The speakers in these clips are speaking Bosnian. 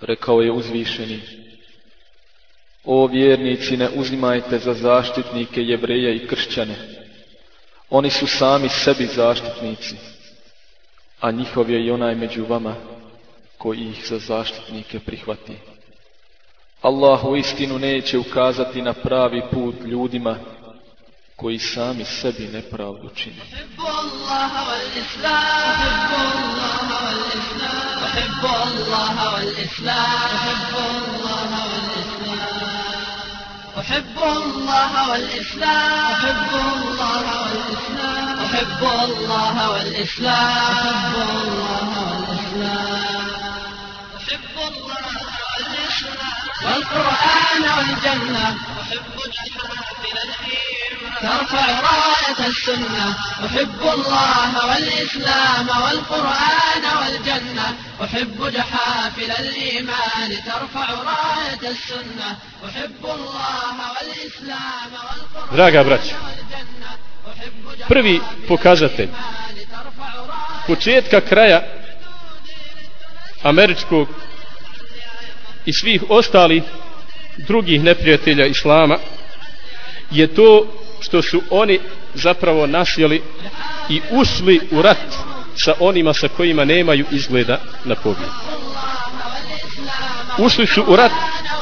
rekao je uzvišeni O vjernici ne uzimajte za zaštitnike jevreja i kršćane. Oni su sami sebi zaštitnici a njihov je i onaj među vama koji ih za zaštitnike prihvati. Allah u istinu neće ukazati na pravi put ljudima koji sami sebi nepravdu čini. أحب الله والإسلام. أحب الله والإسلام. أحب الله والإسلام. أحب الله والإسلام. أحب الله والإسلام. والقرآن والجنة. أحب جحافل الإيمان ترفع راية السنة أحب الله والإسلام والقرآن والجنة أحب جحافل الإيمان ترفع راية السنة أحب الله والإسلام والقرآن Draga braća, prvi pokazatelj početka kraja američkog i svih ostalih drugih neprijatelja Islama je to što su oni zapravo nasjeli i ušli u rat sa onima sa kojima nemaju izgleda na pobjedu. Ušli su u rat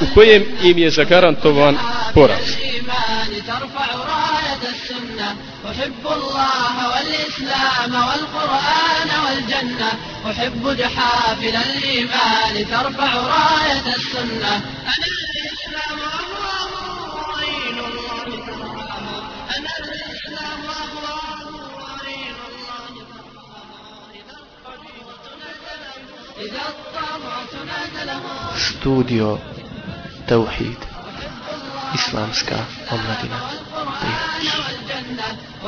u kojem im je zagarantovan poraz. أحب الله والإسلام والقرآن والجنة أحب جحافل الإيمان ترفع راية السنة أنا Studio Tauhid Islamska omladina.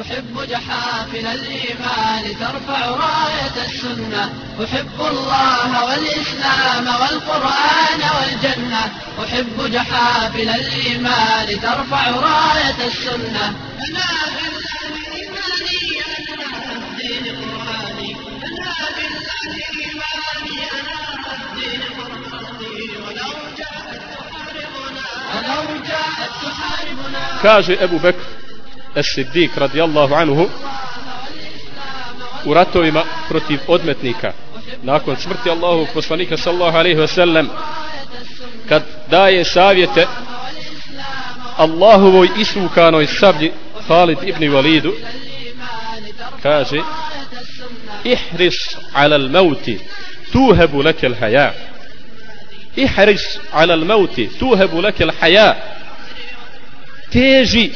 أحب جحافل الإيمان ترفع راية السنة. أحب الله والإسلام والقرآن والجنة. أحب جحافل الإيمان ترفع راية السنة. أنا kaže Ebu Bekr Esidik radijallahu anhu u ratovima protiv odmetnika. Nakon smrti Allahu poslanika sallallahu alaihi ve sellem kad daje savjete Allahovoj isukanoj sablji Halid ibn Validu kaže ihris alal mauti tuhebu lekel haja. احرص على الموت توهب لك الحياة تيجي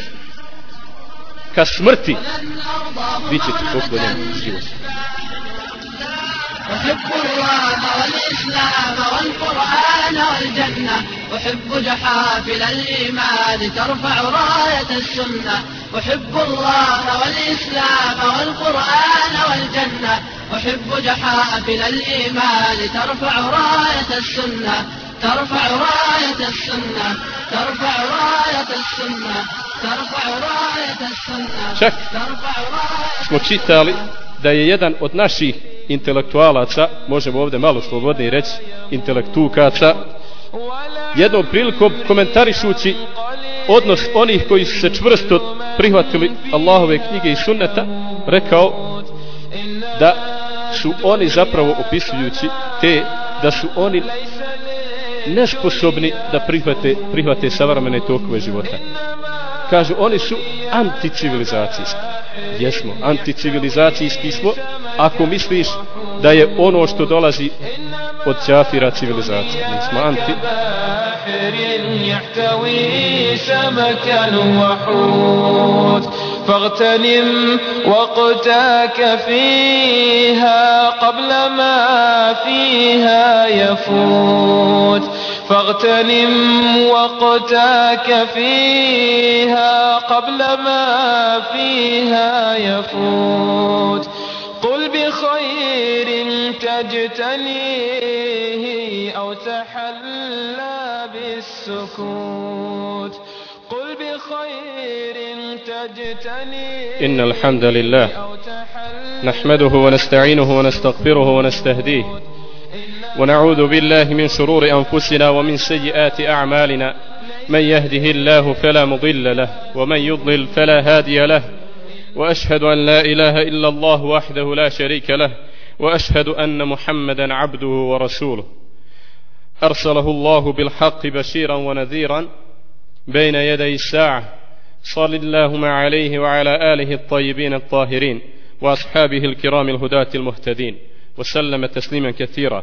كشمرتي ديتي تفوق أحب الله والإسلام والقرآن. والجنة أحب جحافل الإيمان ترفع راية السنة. أحب الله والإسلام والقرآن والجنة أحب جحافل الإيمان ترفع راية السنة. ترفع راية السنة ترفع راية السنة ترفع راية السنة Čak smo čitali da je jedan od naših intelektualaca, možemo ovdje malo slobodnije reći, intelektukaca, jednom prilikom komentarišući odnos onih koji su se čvrsto prihvatili Allahove knjige i sunneta, rekao da su oni zapravo opisujući te, da su oni nesposobni da prihvate, prihvate savremene tokove života. Kažu, oni su anticivilizacijski. Jesmo, anticivilizacijski smo, ako misliš da je ono što dolazi od čafira civilizacije. Mi smo anti. فاغتنم وقتك فيها قبل ما فيها يفوت فاغتنم وقتك فيها قبل ما فيها يفوت. قل بخير تجتنيه أو تحلى بالسكوت. قل بخير تجتنيه إن الحمد لله. نحمده ونستعينه ونستغفره ونستهديه. ونعوذ بالله من شرور أنفسنا ومن سيئات أعمالنا. من يهده الله فلا مضل له ومن يضلل فلا هادي له. وأشهد أن لا إله إلا الله وحده لا شريك له وأشهد أن محمدا عبده ورسوله. أرسله الله بالحق بشيرا ونذيرا بين يدي الساعة. صل اللهم عليه وعلى آله الطيبين الطاهرين وأصحابه الكرام الهداة المهتدين وسلم تسليما كثيرا.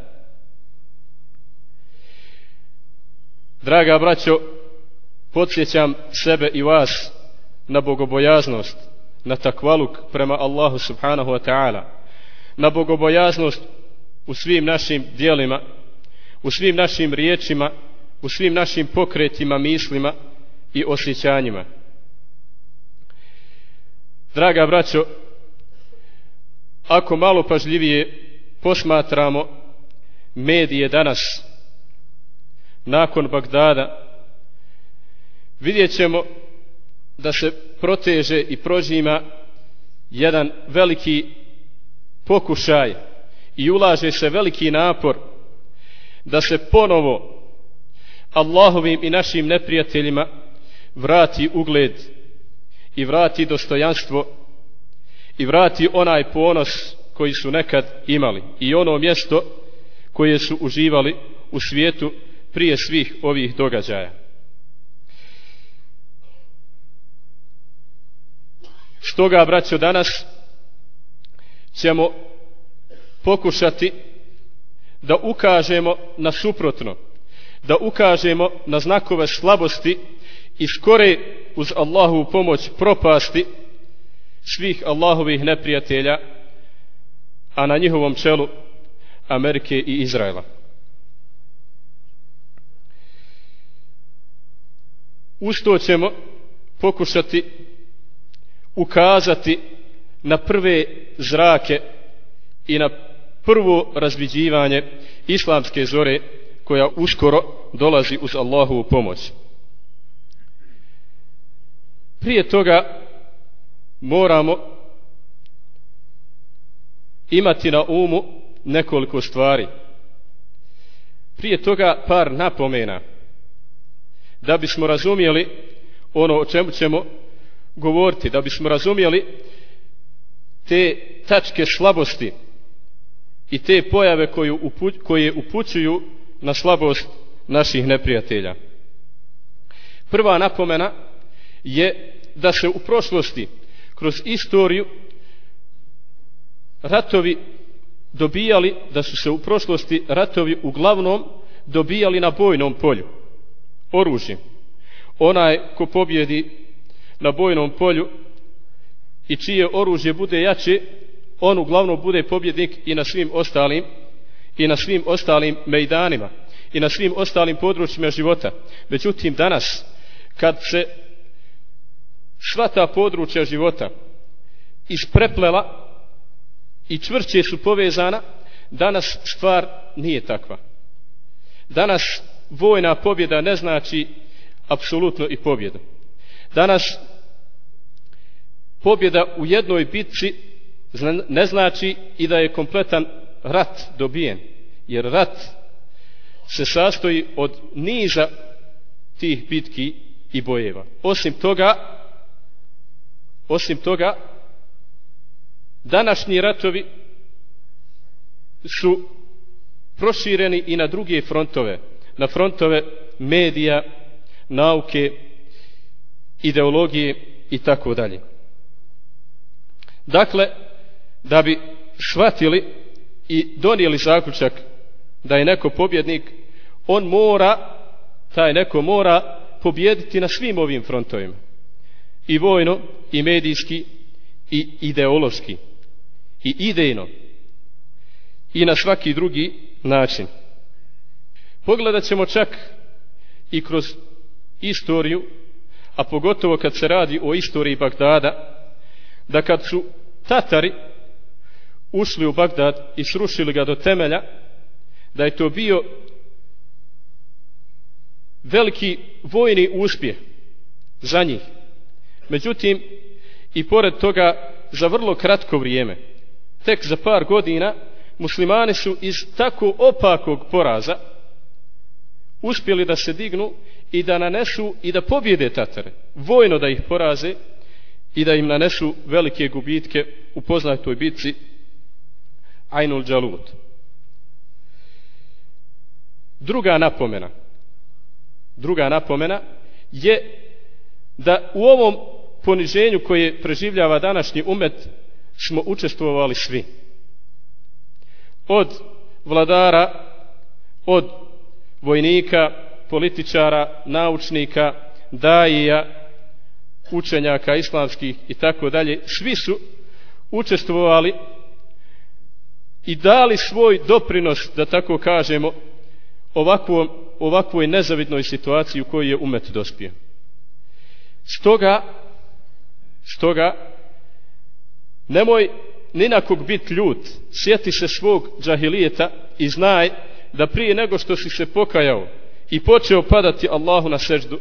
Draga braćo, podsjećam sebe i vas na bogobojaznost, na takvaluk prema Allahu subhanahu wa ta'ala, na bogobojaznost u svim našim dijelima, u svim našim riječima u svim našim pokretima, mislima i osjećanjima. Draga braćo, ako malo pažljivije posmatramo medije danas, nakon Bagdada, vidjet ćemo da se proteže i prožima jedan veliki pokušaj i ulaže se veliki napor da se ponovo Allahovim i našim neprijateljima vrati ugled i vrati dostojanstvo i vrati onaj ponos koji su nekad imali i ono mjesto koje su uživali u svijetu prije svih ovih događaja. Stoga, braćo, danas ćemo pokušati da ukažemo na suprotno da ukažemo na znakove slabosti i skore uz Allahu pomoć propasti svih Allahovih neprijatelja a na njihovom čelu Amerike i Izraela. Usto ćemo pokušati ukazati na prve zrake i na prvo razviđivanje islamske zore koja uskoro dolazi uz Allahovu pomoć. Prije toga moramo imati na umu nekoliko stvari. Prije toga par napomena da bismo razumjeli ono o čemu ćemo govoriti, da bismo razumjeli te tačke slabosti i te pojave koje upućuju na slabost naših neprijatelja. Prva napomena je da se u prošlosti kroz istoriju ratovi dobijali, da su se u prošlosti ratovi uglavnom dobijali na bojnom polju, oružjem. Onaj ko pobjedi na bojnom polju i čije oružje bude jače, on uglavnom bude pobjednik i na svim ostalim i na svim ostalim mejdanima i na svim ostalim područjima života. Međutim, danas, kad se sva ta područja života ispreplela i čvrće su povezana, danas stvar nije takva. Danas vojna pobjeda ne znači apsolutno i pobjedu. Danas pobjeda u jednoj bitci ne znači i da je kompletan rat dobijen. Jer rat se sastoji od niza tih bitki i bojeva. Osim toga, osim toga, današnji ratovi su prošireni i na druge frontove na frontove medija, nauke, ideologije i tako dalje. Dakle, da bi shvatili i donijeli zaključak da je neko pobjednik, on mora, taj neko mora pobjediti na svim ovim frontovima. I vojno, i medijski, i ideološki, i idejno, i na svaki drugi način. Pogledat ćemo čak i kroz istoriju, a pogotovo kad se radi o istoriji Bagdada, da kad su Tatari ušli u Bagdad i srušili ga do temelja, da je to bio veliki vojni uspjeh za njih. Međutim, i pored toga, za vrlo kratko vrijeme, tek za par godina, muslimani su iz tako opakog poraza uspjeli da se dignu i da nanesu i da pobjede Tatare, vojno da ih poraze i da im nanesu velike gubitke u poznatoj bitci Ainul Džalut. Druga napomena, druga napomena je da u ovom poniženju koje preživljava današnji umet smo učestvovali svi. Od vladara, od vojnika, političara, naučnika, dajija, učenjaka islamskih i tako dalje, svi su učestvovali i dali svoj doprinos, da tako kažemo, ovakvom, ovakvoj nezavidnoj situaciji u kojoj je umet dospio. Stoga, stoga, nemoj ni na kog biti ljut, sjeti se svog džahilijeta i znaj da prije nego što si se pokajao i počeo padati Allahu na seždu,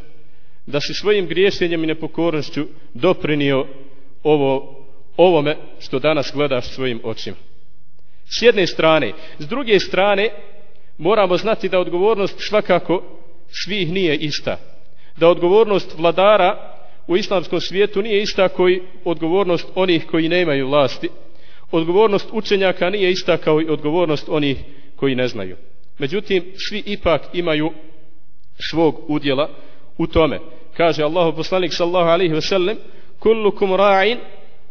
da si svojim griješenjem i nepokornošću doprinio ovo, ovome što danas gledaš svojim očima. S jedne strane. S druge strane, moramo znati da odgovornost svakako svih nije ista. Da odgovornost vladara u islamskom svijetu nije ista koji odgovornost onih koji nemaju vlasti. Odgovornost učenjaka nije ista kao i odgovornost onih koji ne znaju. Međutim, svi ipak imaju svog udjela u tome. Kaže Allahu poslanik sallallahu alaihi ve sellem kullukum ra'in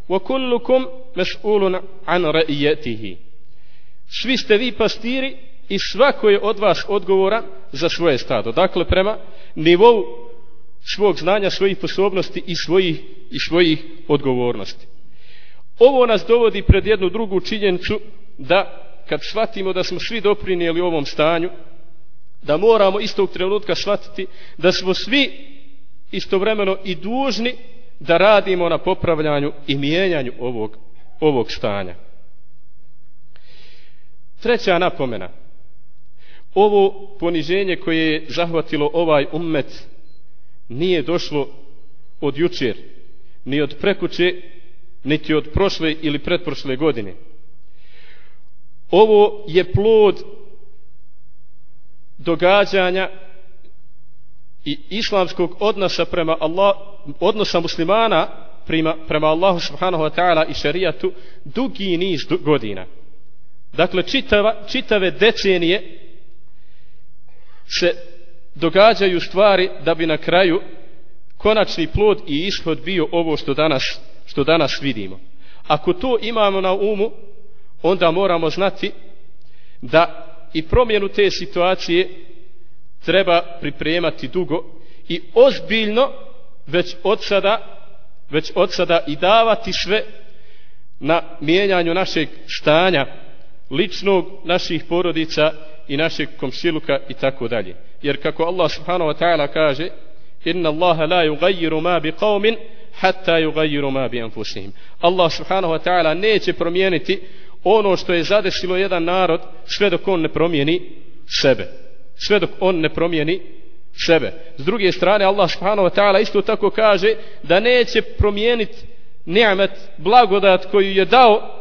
wa kullukum mes'ulun an ra'ijetihi. Svi ste vi pastiri i svako je od vas odgovora za svoje stado. Dakle, prema nivou svog znanja, svojih sposobnosti i svojih, i svojih odgovornosti. Ovo nas dovodi pred jednu drugu činjenicu da kad shvatimo da smo svi doprinijeli ovom stanju, da moramo istog trenutka shvatiti da smo svi istovremeno i dužni da radimo na popravljanju i mijenjanju ovog, ovog stanja. Treća napomena. Ovo poniženje koje je zahvatilo ovaj ummet nije došlo od jučer, ni od prekuće, niti od prošle ili pretprošle godine. Ovo je plod događanja i islamskog odnosa prema Allah, odnosa muslimana prema, prema Allahu subhanahu wa ta'ala i šarijatu dugi niz godina. Dakle, čitava, čitave decenije se događaju stvari da bi na kraju konačni plod i ishod bio ovo što danas, što danas vidimo. Ako to imamo na umu, onda moramo znati da i promjenu te situacije treba pripremati dugo i ozbiljno već od sada, već od sada i davati sve na mijenjanju našeg stanja ličnog naših porodica i našeg komšiluka i tako dalje. Jer kako Allah subhanahu wa ta'ala kaže inna Allaha la yughayyiru ma bi qawmin hatta yughayyiru ma bi anfusihim. Allah subhanahu wa ta'ala neće promijeniti ono što je zadesilo jedan narod sve dok on ne promijeni sebe. Sve dok on ne promijeni sebe. S druge strane Allah subhanahu wa ta'ala isto tako kaže da neće promijeniti ni'met blagodat koju je dao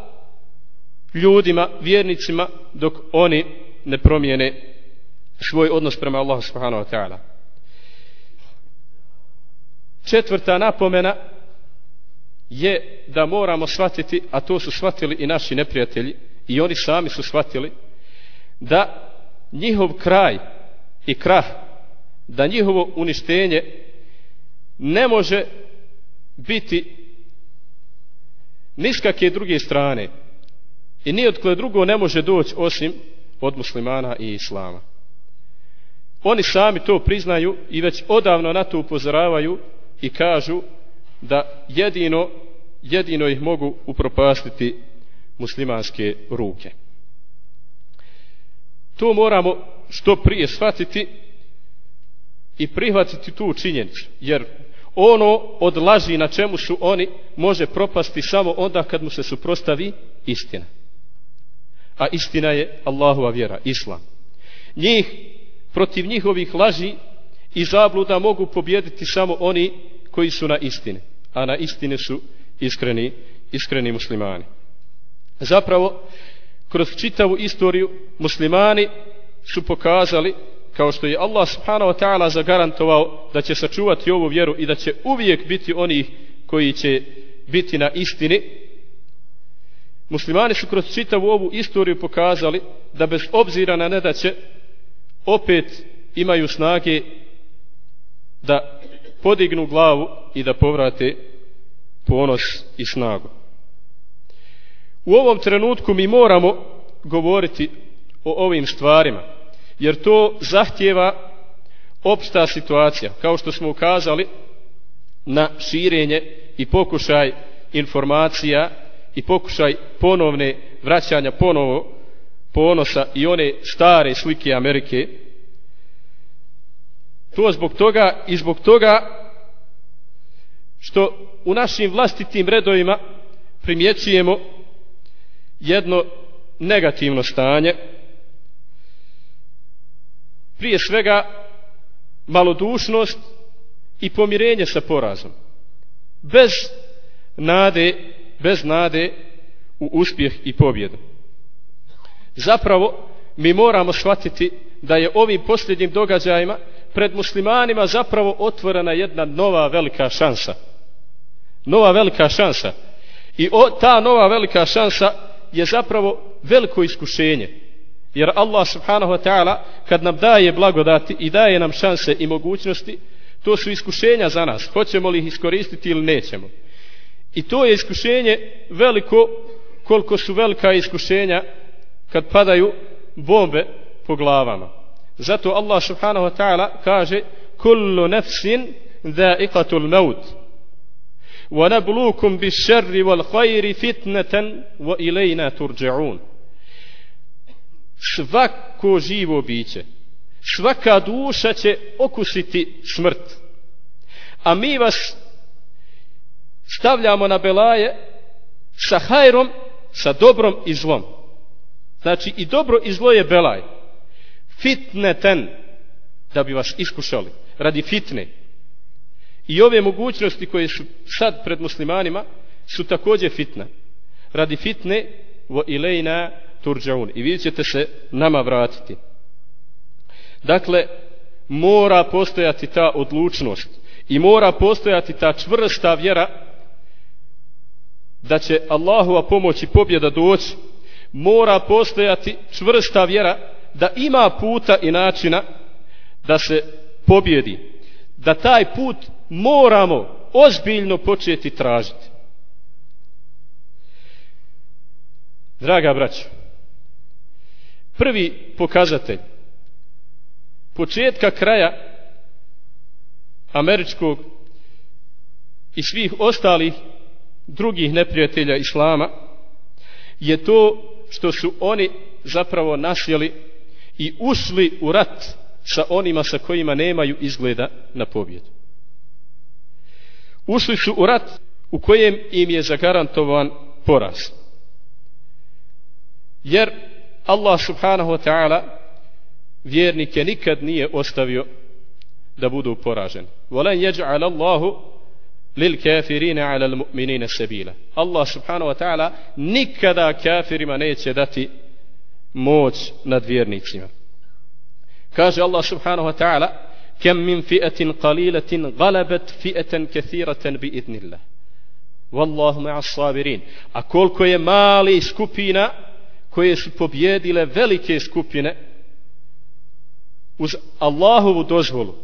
ljudima, vjernicima, dok oni ne promijene svoj odnos prema Allahu subhanahu wa ta'ala. Četvrta napomena je da moramo shvatiti, a to su shvatili i naši neprijatelji, i oni sami su shvatili, da njihov kraj i krah da njihovo uništenje ne može biti niskake druge strane i ni od koje drugo ne može doći osim od muslimana i islama. Oni sami to priznaju i već odavno na to upozoravaju i kažu da jedino, jedino ih mogu upropastiti muslimanske ruke. To moramo što prije shvatiti i prihvatiti tu činjenicu, jer ono od laži na čemu su oni može propasti samo onda kad mu se suprostavi istina. A istina je Allahova vjera, Islam. Njih, protiv njihovih laži i zabluda mogu pobjediti samo oni koji su na istini, a na istine su iskreni, iskreni muslimani. Zapravo, kroz čitavu istoriju muslimani su pokazali kao što je Allah subhanahu wa ta'ala zagarantovao da će sačuvati ovu vjeru i da će uvijek biti oni koji će biti na istini muslimani su kroz čitavu ovu istoriju pokazali da bez obzira na nedaće opet imaju snage da podignu glavu i da povrate ponos i snagu. U ovom trenutku mi moramo govoriti o ovim stvarima jer to zahtjeva opšta situacija kao što smo ukazali na širenje i pokušaj informacija i pokušaj ponovne vraćanja ponovo ponosa i one stare slike Amerike to zbog toga i zbog toga što u našim vlastitim redovima primjećujemo jedno negativno stanje. Prije svega malodušnost i pomirenje sa porazom. Bez nade bez nade u uspjeh i pobjedu. Zapravo mi moramo shvatiti da je ovim posljednjim događajima pred muslimanima zapravo otvorena jedna nova velika šansa. Nova velika šansa. I o, ta nova velika šansa je zapravo veliko iskušenje. Jer Allah subhanahu wa ta'ala kad nam daje blagodati i daje nam šanse i mogućnosti to su iskušenja za nas. Hoćemo li ih iskoristiti ili nećemo. I to je iskušenje veliko koliko su velika iskušenja kad padaju bombe po glavama. zato Allah subhanahu wa ta'ala kaže kullu nafsin dha'iqatul maut ونبلوكم بالشر والخير فتنة وإلينا ترجعون svako živo biće svaka duša će okusiti smrt a mi vas stavljamo na belaje sa hajrom sa dobrom i zlom znači i dobro i zlo je belaj fitneten da bi vas iskušali radi fitne. I ove mogućnosti koje su sad pred muslimanima su također fitna. Radi fitne vo ilejna turđaun i vi ćete se nama vratiti. Dakle mora postojati ta odlučnost i mora postojati ta čvrsta vjera da će Allahova pomoć i pobjeda doći. Mora postojati čvrsta vjera da ima puta i načina da se pobjedi da taj put moramo ozbiljno početi tražiti. Draga braćo prvi pokazatelj početka kraja američkog i svih ostalih drugih neprijatelja islama je to što su oni zapravo nasjeli i ušli u rat sa onima sa kojima nemaju izgleda na pobjedu. Ušli su u rat u kojem im je zagarantovan poraz. Jer Allah subhanahu wa ta'ala vjernike nikad nije ostavio da budu poraženi. Volen jeđa'al Allahu lil kafirina ala al mu'minina sabila. Allah subhanahu wa ta'ala nikada kafirima neće dati moć nad vjernicima. Kaže Allah subhanahu wa ta'ala Kem min fi'atin qalilatin galabat fi'atan kathiratan bi idnillah. Wallahu ma'as sabirin. A koliko je mali skupina koje su pobjedile velike skupine uz Allahovu dozvolu,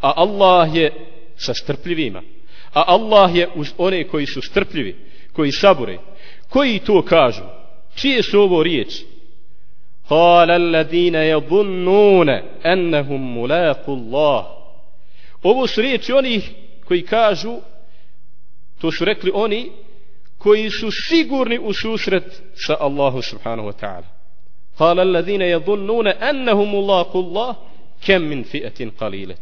a Allah je sa strpljivima, a Allah je uz one koji su strpljivi, koji sabure, koji to kažu, čije su ovo riječi? قال الذين يظنون أنهم ملاقوا الله Ovo su riječi onih koji kažu, to su rekli oni koji su sigurni u susret sa Allahu subhanahu wa ta'ala. قال الذين يظنون أنهم ملاقوا الله كم من فئة قليلة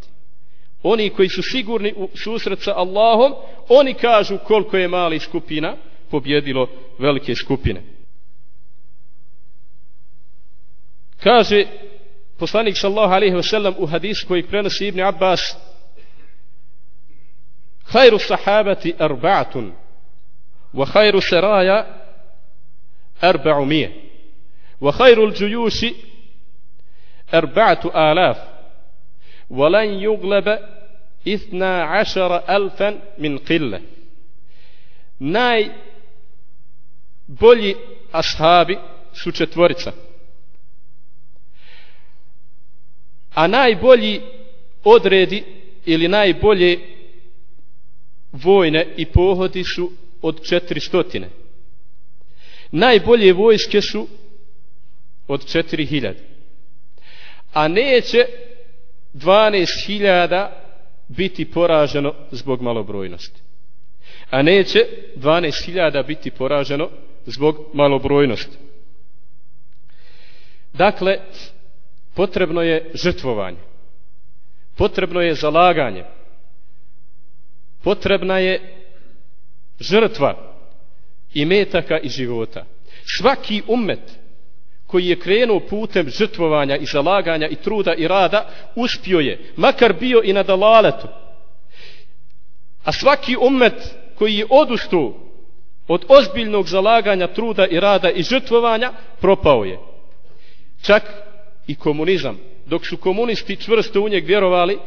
Oni koji su sigurni u susret sa Allahom, oni kažu koliko je mali skupina pobjedilo velike skupine. Kaže poslanik sallahu alaihi wasallam u hadisu koji prenosi Ibn Abbas Khairu sahabati arba'atun wa khairu saraja arba'u mije wa khairu l'đujuši arba'atu alaf wa lan yugleba ithna ašara alfan min qille naj bolji ashabi su četvorica. A najbolji odredi ili najbolje vojne i pohodi su od četiri stotine. Najbolje vojske su od četiri hiljade. A neće dvanest hiljada biti poraženo zbog malobrojnosti. A neće dvanest hiljada biti poraženo zbog malobrojnosti. Dakle, potrebno je žrtvovanje. Potrebno je zalaganje. Potrebna je žrtva i metaka i života. Svaki umet koji je krenuo putem žrtvovanja i zalaganja i truda i rada uspio je makar bio i na dalaletu. A svaki umet koji je odustuo od ozbiljnog zalaganja truda i rada i žrtvovanja propao je. Čak i komunizam, dok su komunisti čvrsto u njeg vjerovali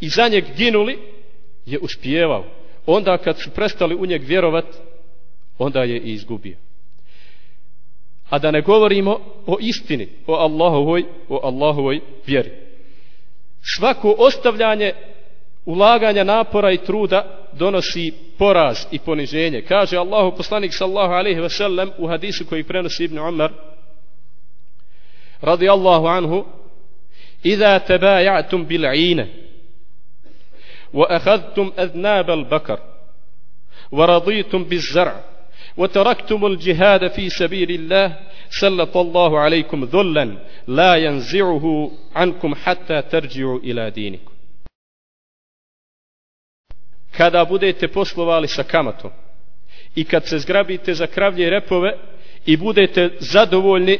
i za njeg ginuli, je uspijevao. Onda kad su prestali u njeg vjerovat, onda je i izgubio. A da ne govorimo o istini, o Allahovoj, o Allahovoj vjeri. Svako ostavljanje ulaganja napora i truda donosi poraz i poniženje. Kaže Allahu poslanik sallahu alaihi ve sellem u hadisu koji prenosi Ibn Umar, رضي الله عنه إذا تبايعتم بالعينة وأخذتم أذناب البكر ورضيتم بالزرع وتركتم الجهاد في سبيل الله سلط الله عليكم ذلا لا ينزعه عنكم حتى ترجعوا إلى دينكم. Kada budete poslovali sa kamatom i kad se zgrabite za kravlje repove i budete zadovoljni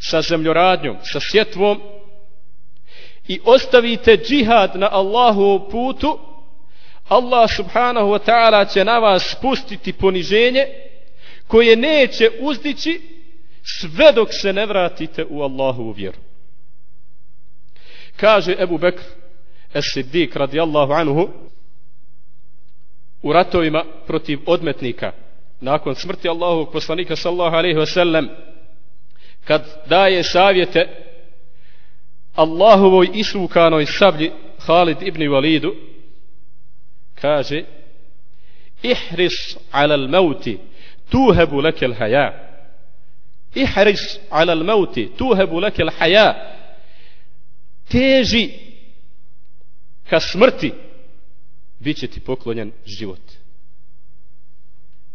sa zemljoradnjom, sa sjetvom i ostavite džihad na Allahu putu, Allah subhanahu wa ta'ala će na vas spustiti poniženje koje neće uzdići sve dok se ne vratite u Allahovu vjeru. Kaže Ebu Bekr Es-Siddiq radijallahu anhu u ratovima protiv odmetnika nakon smrti Allahovog poslanika sallahu alaihi wa sallam kad daje savjete Allahovoj isukanoj sablji Halid ibn Validu kaže ihris ala al-mauti tuhebu leke al-haja ihris ala al-mauti tuhebu leke al-haja teži ka smrti bit će ti poklonjen život.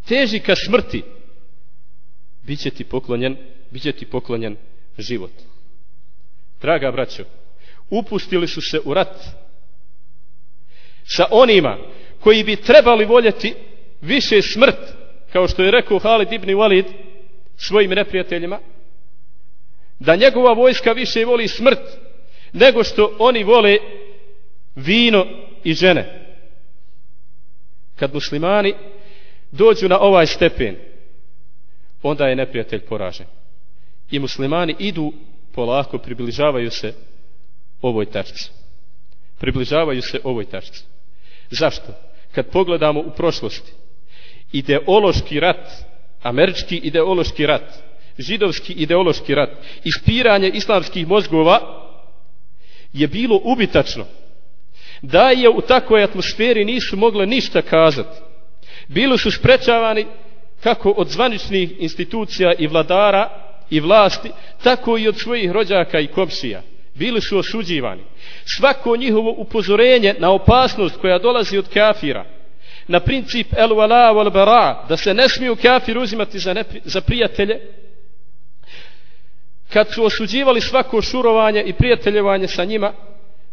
Teži ka smrti bit će ti poklonjen vidjeti ti poklonjen život. Draga braćo, upustili su se u rat sa onima koji bi trebali voljeti više smrt, kao što je rekao Halid ibn Walid svojim neprijateljima, da njegova vojska više voli smrt nego što oni vole vino i žene. Kad muslimani dođu na ovaj stepen, onda je neprijatelj poražen i muslimani idu polako, približavaju se ovoj tačci. Približavaju se ovoj tačci. Zašto? Kad pogledamo u prošlosti, ideološki rat, američki ideološki rat, židovski ideološki rat, ispiranje islamskih mozgova je bilo ubitačno. Da je u takvoj atmosferi nisu mogle ništa kazati. Bili su sprečavani kako od zvaničnih institucija i vladara i vlasti, tako i od svojih rođaka i kopsija. Bili su osuđivani. Svako njihovo upozorenje na opasnost koja dolazi od kafira, na princip el wala wal bara, da se ne smiju kafir uzimati za, nepri, za prijatelje, kad su osuđivali svako šurovanje i prijateljevanje sa njima,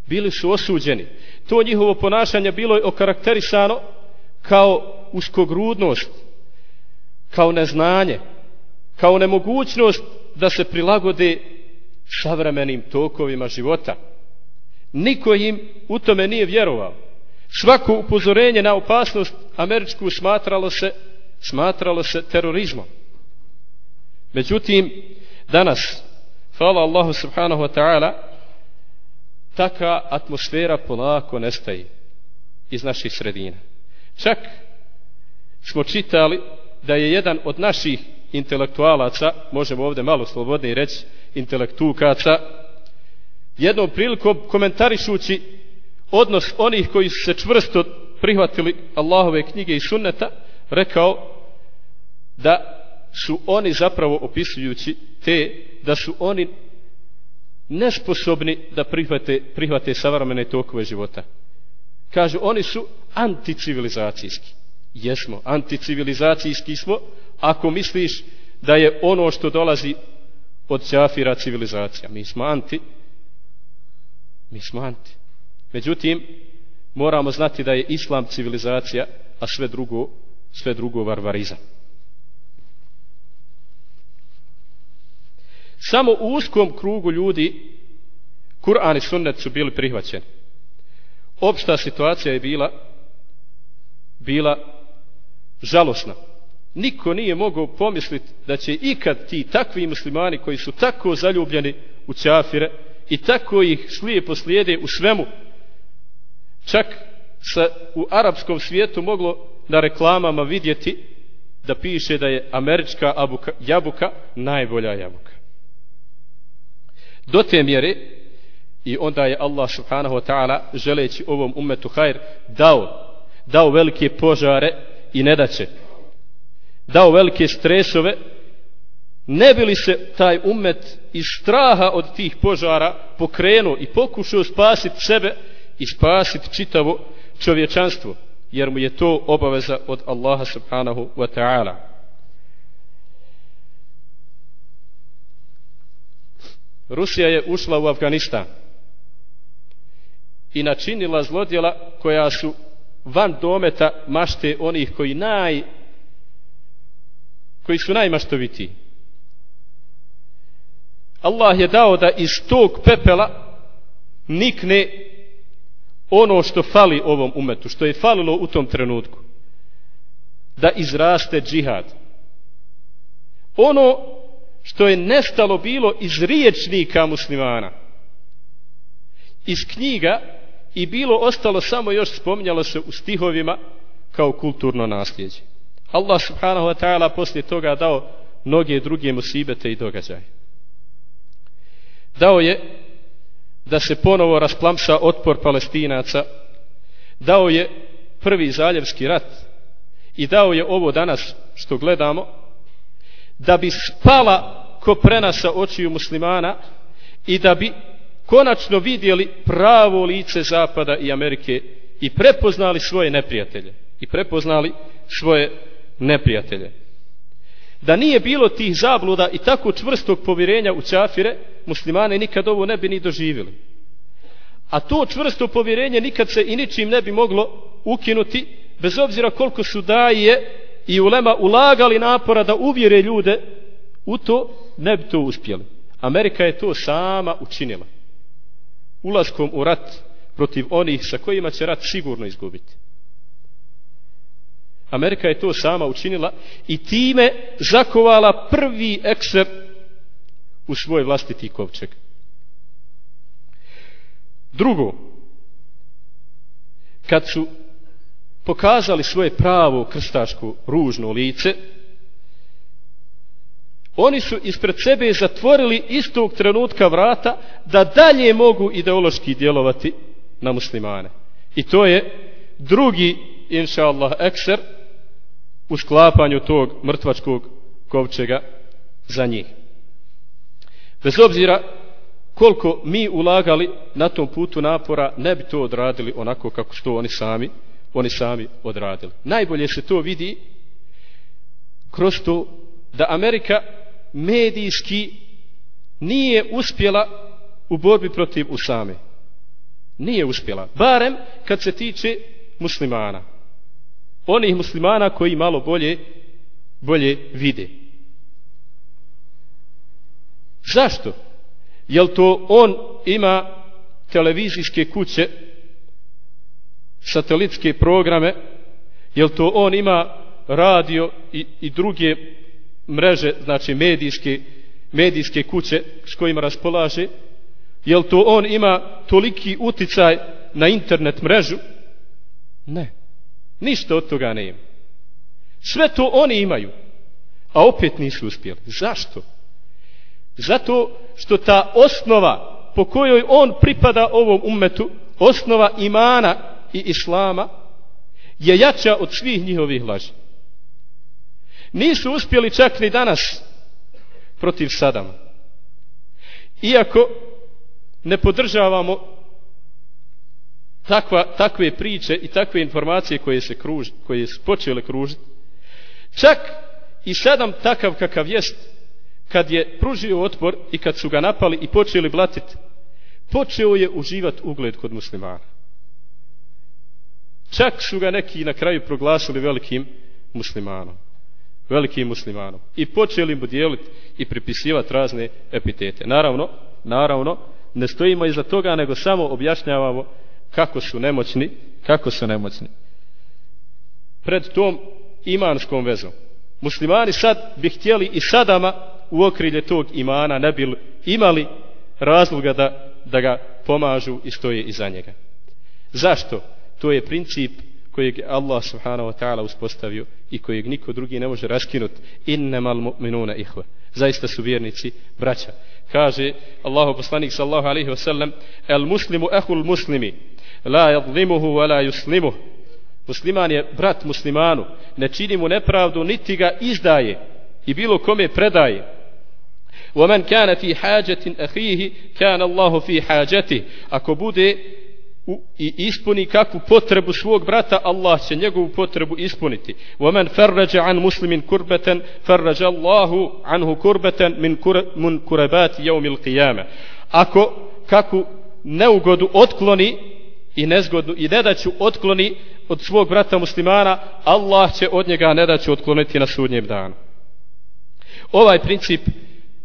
bili su osuđeni. To njihovo ponašanje bilo je okarakterisano kao uskogrudnost, kao neznanje, kao nemogućnost da se prilagode savremenim tokovima života. Niko im u tome nije vjerovao. Svako upozorenje na opasnost američku smatralo se, smatralo se terorizmom. Međutim, danas, hvala Allahu subhanahu wa ta'ala, taka atmosfera polako nestaje iz naših sredina. Čak smo čitali da je jedan od naših intelektualaca, možemo ovdje malo slobodnije reći, intelektukaca, jednom prilikom komentarišući odnos onih koji su se čvrsto prihvatili Allahove knjige i sunneta, rekao da su oni zapravo opisujući te, da su oni nesposobni da prihvate, prihvate savremene tokove života. Kaže, oni su anticivilizacijski. Jesmo, anticivilizacijski smo, ako misliš da je ono što dolazi od ćafira civilizacija. Mi smo anti. Mi smo anti. Međutim, moramo znati da je islam civilizacija, a sve drugo, sve drugo varvarizam. Samo u uskom krugu ljudi Kur'an i sunnet su bili prihvaćeni. Opšta situacija je bila bila žalosna. Niko nije mogao pomisliti da će ikad ti takvi muslimani koji su tako zaljubljeni u ćafire i tako ih slije poslijede u svemu, čak sa, u arapskom svijetu moglo na reklamama vidjeti da piše da je američka abuka, jabuka najbolja jabuka. Do te mjere i onda je Allah subhanahu wa ta'ala želeći ovom umetu hajr dao, dao velike požare i nedaće će dao velike stresove ne bi li se taj umet iz straha od tih požara pokrenuo i pokušao spasiti sebe i spasiti čitavo čovječanstvo jer mu je to obaveza od Allaha subhanahu wa ta'ala. Rusija je ušla u Afganistan i načinila zlodjela koja su van dometa mašte onih koji naj koji su najmaštovitiji. Allah je dao da iz tog pepela nikne ono što fali ovom umetu, što je falilo u tom trenutku. Da izraste džihad. Ono što je nestalo bilo iz riječnika muslimana, iz knjiga i bilo ostalo samo još spominjalo se u stihovima kao kulturno nasljeđe. Allah subhanahu wa ta'ala poslije toga dao mnoge druge musibete i događaje. Dao je da se ponovo rasplamša otpor palestinaca, dao je prvi zaljevski rat i dao je ovo danas što gledamo, da bi spala ko prenasa očiju muslimana i da bi konačno vidjeli pravo lice Zapada i Amerike i prepoznali svoje neprijatelje i prepoznali svoje neprijatelje. Da nije bilo tih zabluda i tako čvrstog povjerenja u čafire, muslimane nikad ovo ne bi ni doživjeli. A to čvrsto povjerenje nikad se i ničim ne bi moglo ukinuti, bez obzira koliko su daje i ulema ulagali napora da uvjere ljude u to, ne bi to uspjeli. Amerika je to sama učinila. Ulaskom u rat protiv onih sa kojima će rat sigurno izgubiti. Amerika je to sama učinila i time zakovala prvi ekser u svoj vlastiti kovčeg. Drugo, kad su pokazali svoje pravo krstaško ružno lice, oni su ispred sebe zatvorili istog trenutka vrata da dalje mogu ideološki djelovati na muslimane. I to je drugi, inša Allah, ekser u sklapanju tog mrtvačkog kovčega za njih. Bez obzira koliko mi ulagali na tom putu napora, ne bi to odradili onako kako što oni sami, oni sami odradili. Najbolje se to vidi kroz to da Amerika medijski nije uspjela u borbi protiv Usame. Nije uspjela. Barem kad se tiče muslimana. Onih muslimana koji malo bolje bolje vide. Zašto? Jel to on ima televizijske kuće, satelitske programe, jel to on ima radio i, i druge mreže, znači medijske, medijske kuće s kojima raspolaže, jel to on ima toliki uticaj na internet mrežu? Ne. Ništa od toga nema. Sve to oni imaju, a opet nisu uspjeli. Zašto? Zato što ta osnova po kojoj on pripada ovom ummetu, osnova imana i islama, je jača od svih njihovih laži. Nisu uspjeli čak ni danas protiv Sadama. Iako ne podržavamo takva, takve priče i takve informacije koje se kruž, koje su počele kružiti, čak i Sadam takav kakav jest, kad je pružio otpor i kad su ga napali i počeli blatiti, počeo je uživati ugled kod muslimana. Čak su ga neki na kraju proglasili velikim muslimanom. Velikim muslimanom. I počeli mu dijeliti i pripisivati razne epitete. Naravno, naravno, ne stojimo iza toga, nego samo objašnjavamo kako su nemoćni, kako su nemoćni. Pred tom imanskom vezom. Muslimani sad bi htjeli i sadama u okrilje tog imana ne bi imali razloga da, da ga pomažu i stoje iza njega. Zašto? To je princip kojeg Allah subhanahu wa ta'ala uspostavio i kojeg niko drugi ne može raskinuti. Innamal mu'minuna ihva. Zaista su vjernici braća. Kaže Allahu poslanik sallahu alaihi wa sallam El muslimu ehul muslimi la yadlimuhu wa la yuslimuhu Musliman je brat muslimanu, ne čini mu nepravdu, niti ga izdaje i bilo kome predaje. ومن كان في حاجة أخيه كان الله في حاجته ako bude u, i ispuni kakvu potrebu svog brata Allah će njegovu potrebu ispuniti ومن فرج عن مسلم كربة فرج الله عنه كربة من, كر, من كربات يوم القيامة ako kakvu neugodu otkloni i nezgodnu i nedaću otkloni od svog brata muslimana Allah će od njega nedaću otkloniti na sudnjem danu ovaj princip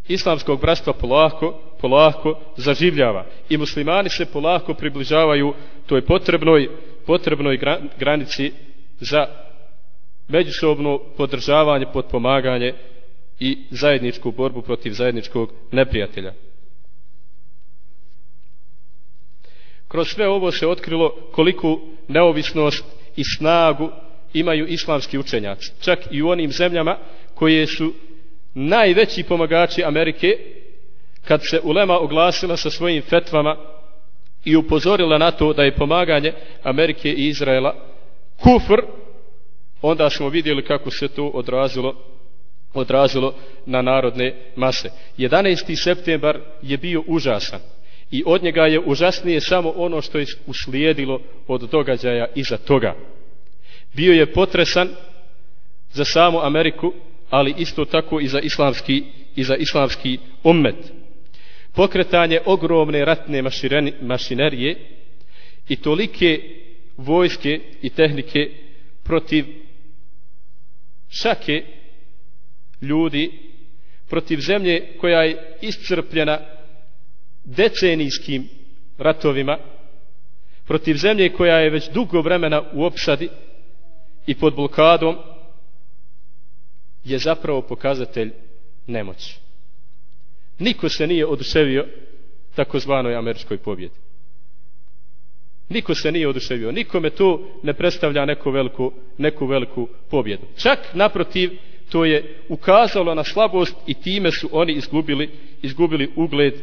islamskog bratstva polako, polako zaživljava i muslimani se polako približavaju toj potrebnoj, potrebnoj granici za međusobno podržavanje, podpomaganje i zajedničku borbu protiv zajedničkog neprijatelja. Kroz sve ovo se otkrilo koliku neovisnost i snagu imaju islamski učenjaci. Čak i u onim zemljama koje su najveći pomagači Amerike kad se ulema oglasila sa svojim fetvama i upozorila na to da je pomaganje Amerike i Izraela kufr onda smo vidjeli kako se to odrazilo odrazilo na narodne mase 11. septembar je bio užasan i od njega je užasnije samo ono što je uslijedilo od događaja iza toga. Bio je potresan za samu Ameriku ali isto tako i za islamski i za islamski ummet. Pokretanje ogromne ratne mašinerije i tolike vojske i tehnike protiv šake ljudi protiv zemlje koja je iscrpljena decenijskim ratovima protiv zemlje koja je već dugo vremena u opsadi i pod blokadom je zapravo pokazatelj nemoći. Niko se nije oduševio takozvanoj američkoj pobjedi. Niko se nije oduševio. Nikome to ne predstavlja neku veliku, neku veliku pobjedu. Čak naprotiv to je ukazalo na slabost i time su oni izgubili, izgubili ugled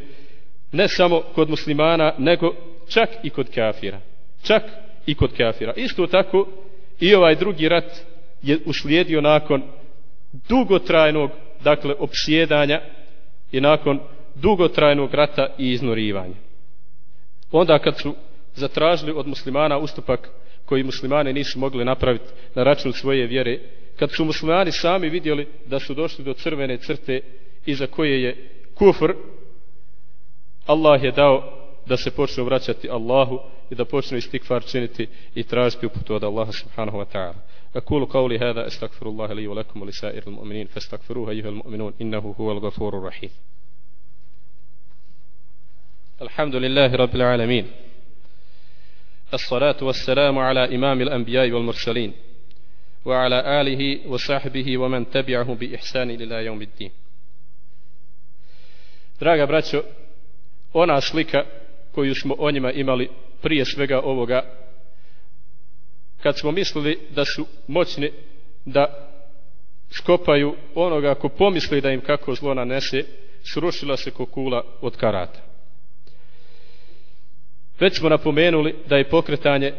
ne samo kod muslimana, nego čak i kod kafira. Čak i kod kafira. Isto tako i ovaj drugi rat je uslijedio nakon dugotrajnog, dakle, opsjedanja i nakon dugotrajnog rata i iznurivanja. Onda kad su zatražili od muslimana ustupak koji muslimani nisu mogli napraviti na račun svoje vjere, kad su muslimani sami vidjeli da su došli do crvene crte iza koje je kufr, Allah je dao da se počnu vraćati Allahu i da počnu istikfar činiti i tražiti uputu od Allaha subhanahu wa ta'ala. أقول قولي هذا أستغفر الله لي ولكم ولسائر المؤمنين فاستغفروه أيها المؤمنون إنه هو الغفور الرحيم الحمد لله رب العالمين الصلاة والسلام على إمام الأنبياء والمرسلين وعلى آله وصحبه ومن تبعه بإحسان إلى يوم الدين Draga braćo, ona slika koju smo o njima imali prije svega ovoga, kad smo mislili da su moćni da skopaju onoga ko pomisli da im kako zlo nanese, srušila se kokula od karata. Već smo napomenuli da je pokretanje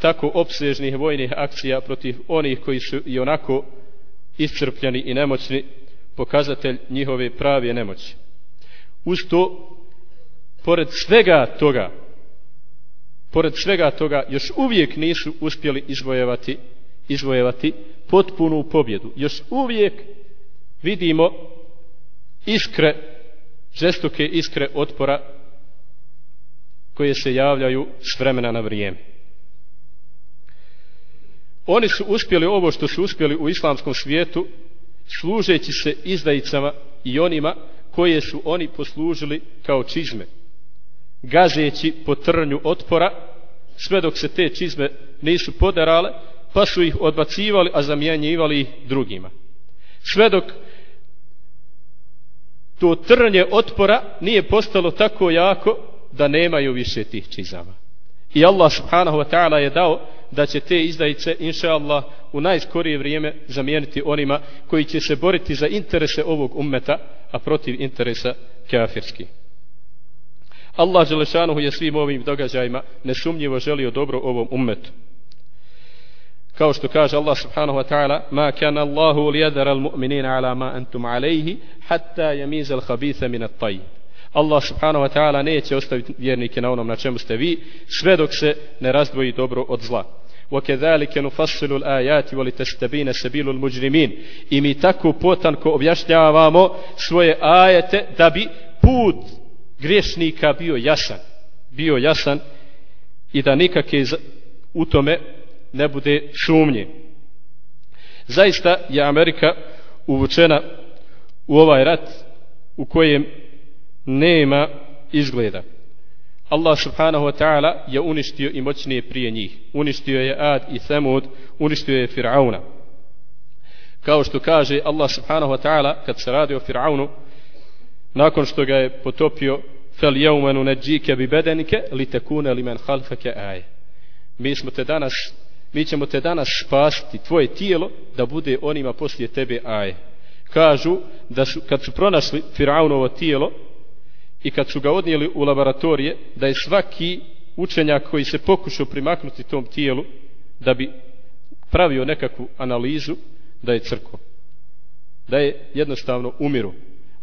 tako opsežnih vojnih akcija protiv onih koji su i onako iscrpljeni i nemoćni pokazatelj njihove pravije nemoći. Uz to, pored svega toga, pored svega toga, još uvijek nisu uspjeli izvojevati, izvojevati potpunu pobjedu. Još uvijek vidimo iskre, žestoke iskre otpora koje se javljaju s vremena na vrijeme. Oni su uspjeli ovo što su uspjeli u islamskom svijetu služeći se izdajicama i onima koje su oni poslužili kao čizme gazeći po trnju otpora sve dok se te čizme nisu poderale, pa su ih odbacivali a zamjenjivali ih drugima. Sve dok to trnje otpora nije postalo tako jako da nemaju više tih čizama. I Allah subhanahu wa ta'ala je dao da će te izdajice inša Allah u najskorije vrijeme zamijeniti onima koji će se boriti za interese ovog ummeta a protiv interesa kafirskih. Allah Želešanuhu je svim ovim događajima nesumnjivo želio dobro ovom ummetu. Kao što kaže Allah subhanahu wa ta'ala Ma kan Allahu lijadara al mu'minina ala ma antum alejhi hatta jamiza al khabitha min at taj. Allah subhanahu wa ta'ala neće ostaviti vjernike na onom na čemu ste vi sve dok se ne razdvoji dobro od zla. وكذلك نفصل الآيات ولتستبين سبيل المجرمين i mi tako potanko objašnjavamo svoje ajete da bi put griješnika bio jasan bio jasan i da nikakve u tome ne bude sumnje. Zaista je Amerika uvučena u ovaj rat u kojem nema izgleda. Allah subhanahu wa ta'ala je uništio i moćnije prije njih. Uništio je Ad i Thamud uništio je Fir'auna. Kao što kaže Allah subhanahu wa ta'ala kad se radi o Fir'aunu nakon što ga je potopio fel jeumenu neđike bi bedenike li tekune li men halfake aje mi smo te danas mi ćemo te danas spasti tvoje tijelo da bude onima poslije tebe aje kažu da su, kad su pronašli Firaunovo tijelo i kad su ga odnijeli u laboratorije da je svaki učenjak koji se pokušao primaknuti tom tijelu da bi pravio nekakvu analizu da je crko da je jednostavno umiru.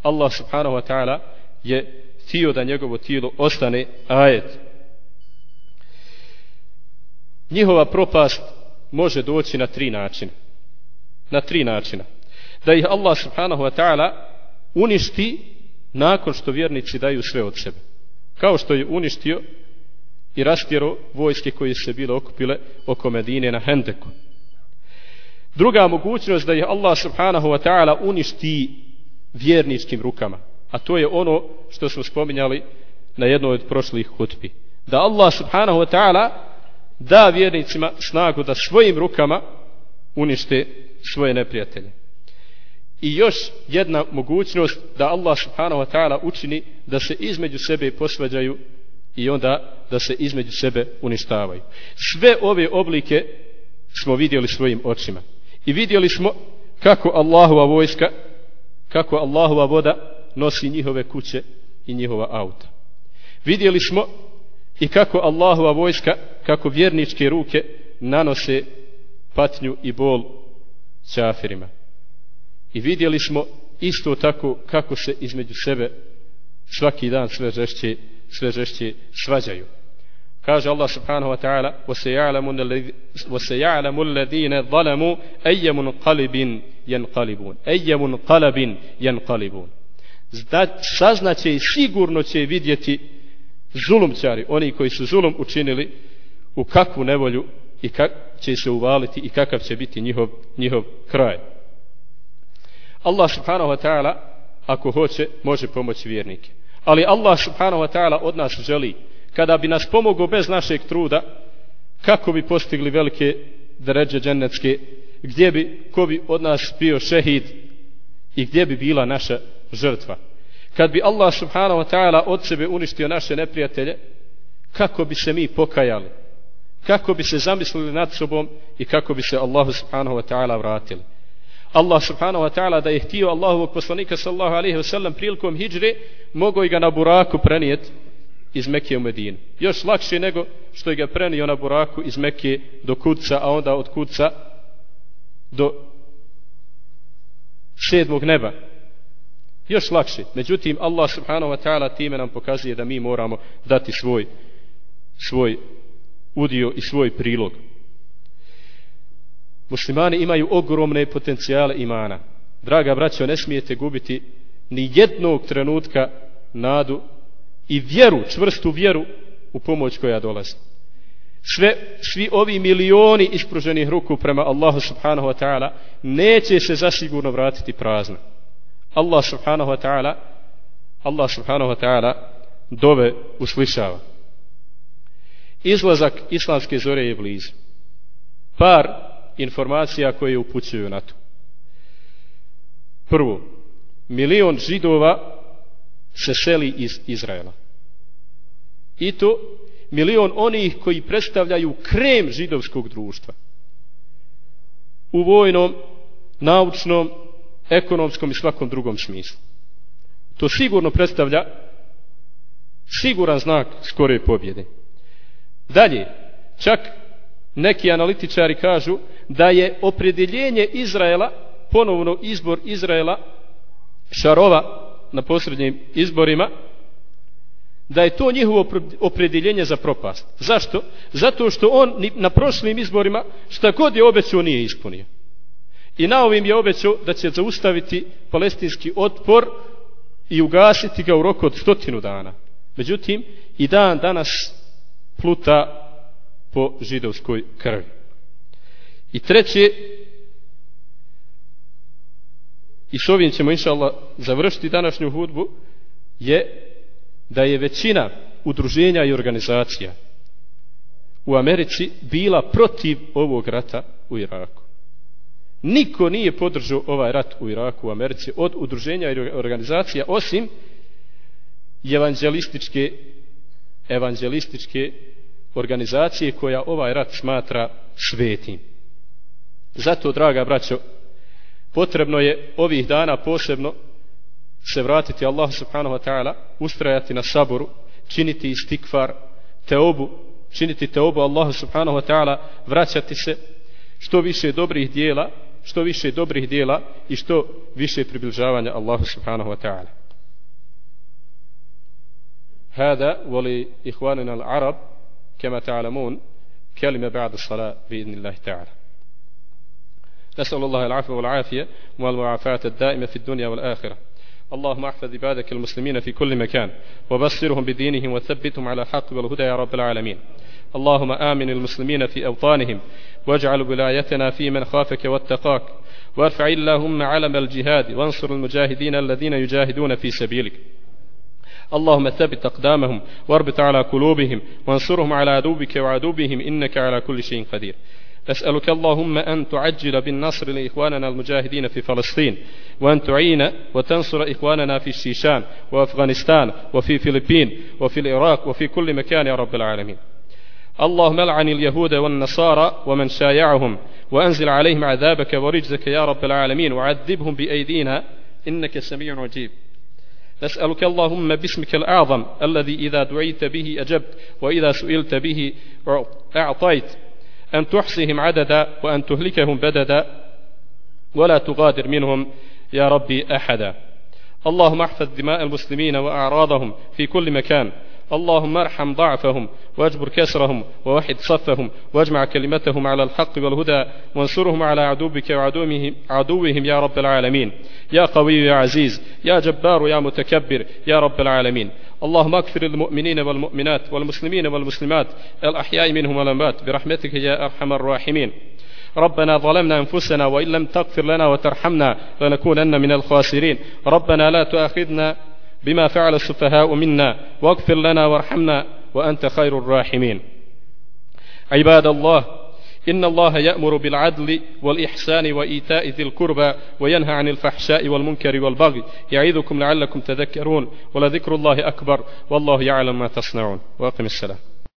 Allah subhanahu wa ta'ala je htio da njegovo tijelo ostane ajet. Njihova propast može doći na tri načina. Na tri načina. Da ih Allah subhanahu wa ta'ala uništi nakon što vjernici daju sve od sebe. Kao što je uništio i rastjero vojske koje se bile okupile oko Medine na Hendeku. Druga mogućnost da je Allah subhanahu wa ta'ala uništi vjerničkim rukama. A to je ono što smo spominjali na jednoj od prošlih hutbi. Da Allah subhanahu wa ta'ala da vjernicima snagu da svojim rukama unište svoje neprijatelje. I još jedna mogućnost da Allah subhanahu wa ta'ala učini da se između sebe posvađaju i onda da se između sebe uništavaju. Sve ove oblike smo vidjeli svojim očima. I vidjeli smo kako Allahova vojska kako Allahova voda nosi njihove kuće i njihova auta. Vidjeli smo i kako Allahova vojska kako vjerničke ruke nanose patnju i bol čafirima. I vidjeli smo isto tako kako se između sebe svaki dan sve žešće sve žešće svađaju kaže Allah subhanahu wa ta'ala وَسَيَعْلَمُ الَّذِينَ ظَلَمُوا أَيَّ مُنْقَلِبٍ يَنْقَلِبُونَ أَيَّ مُنْقَلَبٍ يَنْقَلِبُونَ saznaće i sigurno će vidjeti zulumčari, oni koji su zulum učinili u kakvu nevolju i kak će se uvaliti i kakav će biti njihov, njihov kraj. Allah subhanahu wa ta'ala ako hoće može pomoći vjernike. Ali Allah subhanahu wa ta'ala od nas želi kada bi nas pomogao bez našeg truda kako bi postigli velike dređe džennetske? Gdje bi, ko bi od nas bio šehid i gdje bi bila naša žrtva? Kad bi Allah subhanahu wa ta'ala od sebe uništio naše neprijatelje kako bi se mi pokajali? Kako bi se zamislili nad sobom i kako bi se Allah subhanahu wa ta'ala vratili? Allah subhanahu wa ta'ala da je htio Allahovog poslanika sallahu alaihi wa sallam prilikom hijre mogo i ga na buraku prenijeti iz Mekije u Medinu. Još lakše nego što je ga prenio na buraku iz Mekije do kuca, a onda od kuca do sedmog neba. Još lakše. Međutim, Allah subhanahu wa ta'ala time nam pokazuje da mi moramo dati svoj svoj udio i svoj prilog. Muslimani imaju ogromne potencijale imana. Draga braćo, ne smijete gubiti ni jednog trenutka nadu i vjeru, čvrstu vjeru u pomoć koja dolazi. Sve, svi ovi milioni ispruženih ruku prema Allahu subhanahu wa ta'ala neće se zasigurno vratiti prazno. Allah subhanahu wa ta'ala Allah subhanahu wa ta'ala dove uslišava. Izlazak islamske zore je blizu. Par informacija koje upućuju na to. Prvo, milion židova se seli iz Izraela. I to milion onih koji predstavljaju krem židovskog društva. U vojnom, naučnom, ekonomskom i svakom drugom smislu. To sigurno predstavlja siguran znak skore pobjede. Dalje, čak neki analitičari kažu da je opredjeljenje Izraela, ponovno izbor Izraela, šarova na posrednjim izborima, da je to njihovo opredeljenje za propast. Zašto? Zato što on na prošlim izborima šta god je obećao nije ispunio. I na ovim je obećao da će zaustaviti palestinski otpor i ugasiti ga u roku od stotinu dana. Međutim, i dan danas pluta po židovskoj krvi. I treće, i s ovim ćemo inša Allah završiti današnju hudbu, je da je većina udruženja i organizacija u Americi bila protiv ovog rata u Iraku. Niko nije podržao ovaj rat u Iraku u Americi od udruženja i organizacija osim evanđelističke evanđelističke organizacije koja ovaj rat smatra svetim. Zato, draga braćo, potrebno je ovih dana posebno se vratiti Allah subhanahu wa ta'ala, ustrajati na saboru, činiti istikfar, teobu, činiti teobu Allah subhanahu wa ta'ala, vraćati se što više dobrih dijela, što više dobrih dijela i što više približavanja Allahu subhanahu wa ta'ala. هذا ولإخواننا العرب كما تعلمون كلمة بعد الصلاة بإذن الله تعالى نسأل الله العفو والعافية والمعافاة الدائمة في الدنيا والآخرة اللهم احفظ عبادك المسلمين في كل مكان وبصرهم بدينهم وثبتهم على الحق والهدى يا رب العالمين. اللهم آمن المسلمين في أوطانهم واجعل ولايتنا في من خافك واتقاك وارفع اللهم علم الجهاد وانصر المجاهدين الذين يجاهدون في سبيلك. اللهم ثبت أقدامهم واربط على قلوبهم وانصرهم على عدوك وعدوبهم إنك على كل شيء قدير. أسألك اللهم أن تعجل بالنصر لإخواننا المجاهدين في فلسطين وأن تعين وتنصر إخواننا في الشيشان وأفغانستان وفي فلبين وفي العراق وفي كل مكان يا رب العالمين. اللهم لعن اليهود والنصارى ومن شايعهم وأنزل عليهم عذابك ورجزك يا رب العالمين وعذبهم بأيدينا إنك سميع عجيب نسألك اللهم باسمك الأعظم الذي إذا دعيت به أجبت وإذا سئلت به أعطيت أن تحصيهم عددا وأن تهلكهم بددا ولا تغادر منهم يا ربي أحدا. اللهم احفظ دماء المسلمين وأعراضهم في كل مكان. اللهم ارحم ضعفهم واجبر كسرهم ووحد صفهم واجمع كلمتهم على الحق والهدى وانصرهم على عدوك وعدوهم عدوهم يا رب العالمين. يا قوي يا عزيز يا جبار يا متكبر يا رب العالمين. اللهم اغفر للمؤمنين والمؤمنات والمسلمين والمسلمات الأحياء منهم والأموات برحمتك يا أرحم الراحمين. ربنا ظلمنا أنفسنا وإن لم تغفر لنا وترحمنا لنكونن من الخاسرين. ربنا لا تؤاخذنا بما فعل السفهاء منا واغفر لنا وارحمنا وأنت خير الراحمين. عباد الله إن الله يأمر بالعدل والإحسان وإيتاء ذي القربى وينهى عن الفحشاء والمنكر والبغي يعظكم لعلكم تذكرون ولذكر الله أكبر والله يعلم ما تصنعون وأقم السلام